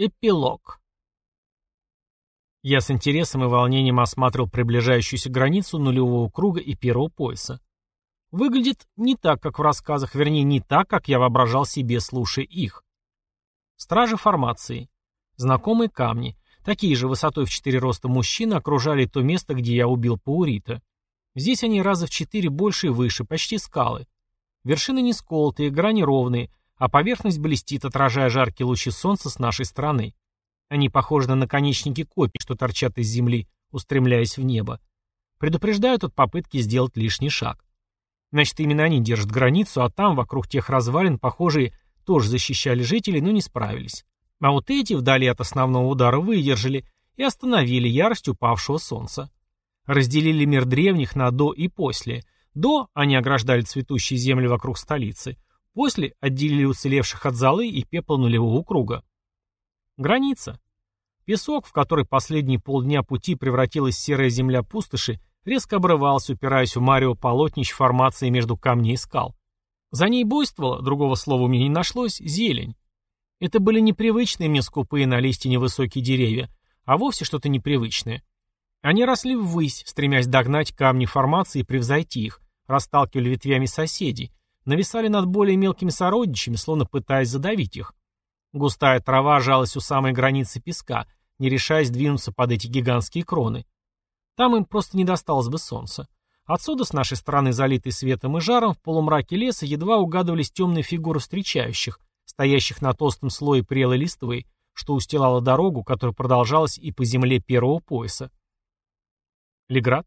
Эпилог. Я с интересом и волнением осматривал приближающуюся границу нулевого круга и первого пояса. Выглядит не так, как в рассказах, вернее, не так, как я воображал себе, слушая их. Стражи формации. Знакомые камни. Такие же высотой в четыре роста мужчины окружали то место, где я убил Паурита. Здесь они раза в четыре больше и выше, почти скалы. Вершины не сколотые, грани ровные, а поверхность блестит, отражая жаркие лучи солнца с нашей стороны. Они похожи на наконечники копий, что торчат из земли, устремляясь в небо. Предупреждают от попытки сделать лишний шаг. Значит, именно они держат границу, а там, вокруг тех развалин, похожие, тоже защищали жителей, но не справились. А вот эти, вдали от основного удара, выдержали и остановили ярость упавшего солнца. Разделили мир древних на «до» и «после». До они ограждали цветущие земли вокруг столицы – После отделили уцелевших от золы и пепла нулевого круга. Граница. Песок, в который последние полдня пути превратилась серая земля пустоши, резко обрывался, упираясь в марево полотнищ формации между камней и скал. За ней буйствовала, другого слова у меня не нашлось, зелень. Это были непривычные мне скупые на листья невысокие деревья, а вовсе что-то непривычное. Они росли ввысь, стремясь догнать камни формации и превзойти их, расталкивали ветвями соседей, нависали над более мелкими сородичами, словно пытаясь задавить их. Густая трава жалась у самой границы песка, не решаясь двинуться под эти гигантские кроны. Там им просто не досталось бы солнца. Отсюда, с нашей стороны, залитой светом и жаром, в полумраке леса едва угадывались темные фигуры встречающих, стоящих на толстом слое прелой листвы, что устилала дорогу, которая продолжалась и по земле первого пояса. Леград?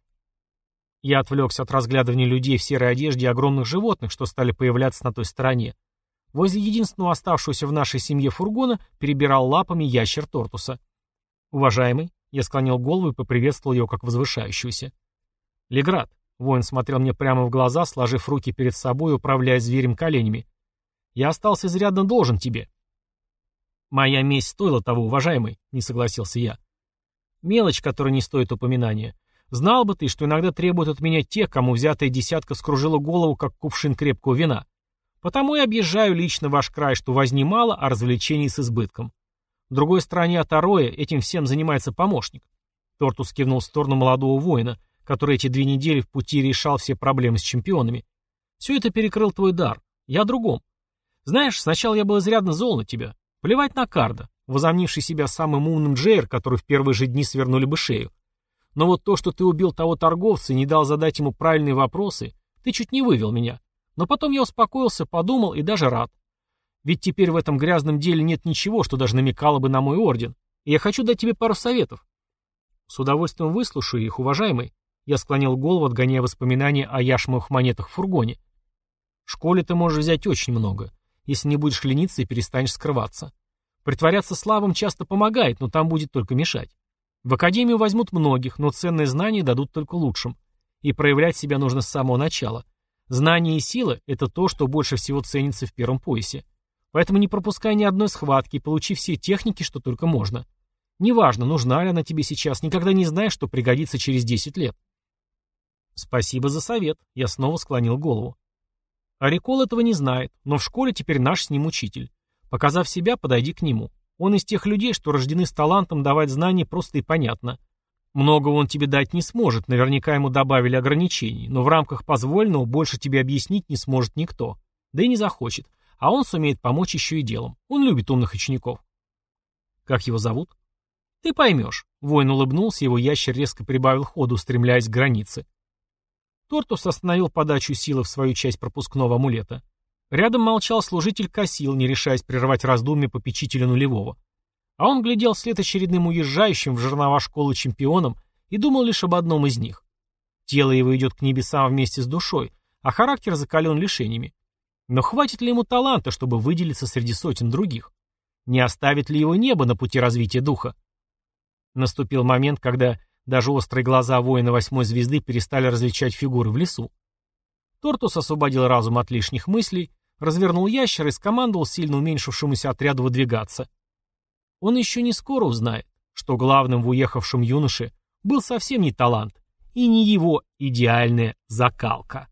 Я отвлекся от разглядывания людей в серой одежде и огромных животных, что стали появляться на той стороне. Возле единственного оставшегося в нашей семье фургона перебирал лапами ящер Тортуса. «Уважаемый», — я склонил голову и поприветствовал его как возвышающегося. «Леград», — воин смотрел мне прямо в глаза, сложив руки перед собой и управляя зверем коленями. «Я остался изрядно должен тебе». «Моя месть стоила того, уважаемый», — не согласился я. «Мелочь, которая не стоит упоминания. Знал бы ты, что иногда требуют от меня тех, кому взятая десятка скружила голову, как кувшин крепкого вина. Потому и объезжаю лично ваш край, что возни мало, а развлечений с избытком. В другой стороне от Ароя этим всем занимается помощник. Тортус кивнул в сторону молодого воина, который эти две недели в пути решал все проблемы с чемпионами. Все это перекрыл твой дар. Я другом. Знаешь, сначала я был изрядно зол на тебя. Плевать на Карда, возомнивший себя самым умным Джейр, который в первые же дни свернули бы шею. Но вот то, что ты убил того торговца и не дал задать ему правильные вопросы, ты чуть не вывел меня. Но потом я успокоился, подумал и даже рад. Ведь теперь в этом грязном деле нет ничего, что даже намекало бы на мой орден. И я хочу дать тебе пару советов. С удовольствием выслушаю их, уважаемый. Я склонил голову, отгоняя воспоминания о яшмовых монетах в фургоне. В школе ты можешь взять очень много, если не будешь лениться и перестанешь скрываться. Притворяться слабым часто помогает, но там будет только мешать. В академию возьмут многих, но ценные знания дадут только лучшим. И проявлять себя нужно с самого начала. Знания и сила – это то, что больше всего ценится в первом поясе. Поэтому не пропускай ни одной схватки и получи все техники, что только можно. Неважно, нужна ли она тебе сейчас, никогда не знаешь, что пригодится через 10 лет. Спасибо за совет. Я снова склонил голову. Арикол этого не знает, но в школе теперь наш с ним учитель. Показав себя, подойди к нему. Он из тех людей, что рождены с талантом давать знания просто и понятно. Многого он тебе дать не сможет, наверняка ему добавили ограничений, но в рамках позволенного больше тебе объяснить не сможет никто. Да и не захочет. А он сумеет помочь еще и делом. Он любит умных учеников. Как его зовут? Ты поймешь. Воин улыбнулся, его ящер резко прибавил ходу, устремляясь к границе. Тортус остановил подачу силы в свою часть пропускного амулета. Рядом молчал служитель косил, не решаясь прервать раздумья попечителя нулевого. А он глядел вслед очередным уезжающим в жернова школы чемпионам и думал лишь об одном из них. Тело его идет к небесам вместе с душой, а характер закален лишениями. Но хватит ли ему таланта, чтобы выделиться среди сотен других? Не оставит ли его небо на пути развития духа? Наступил момент, когда даже острые глаза воина восьмой звезды перестали различать фигуры в лесу. Тортус освободил разум от лишних мыслей, развернул ящер и скомандовал сильно уменьшившемуся отряду выдвигаться. Он еще не скоро узнает, что главным в уехавшем юноше был совсем не талант и не его идеальная закалка.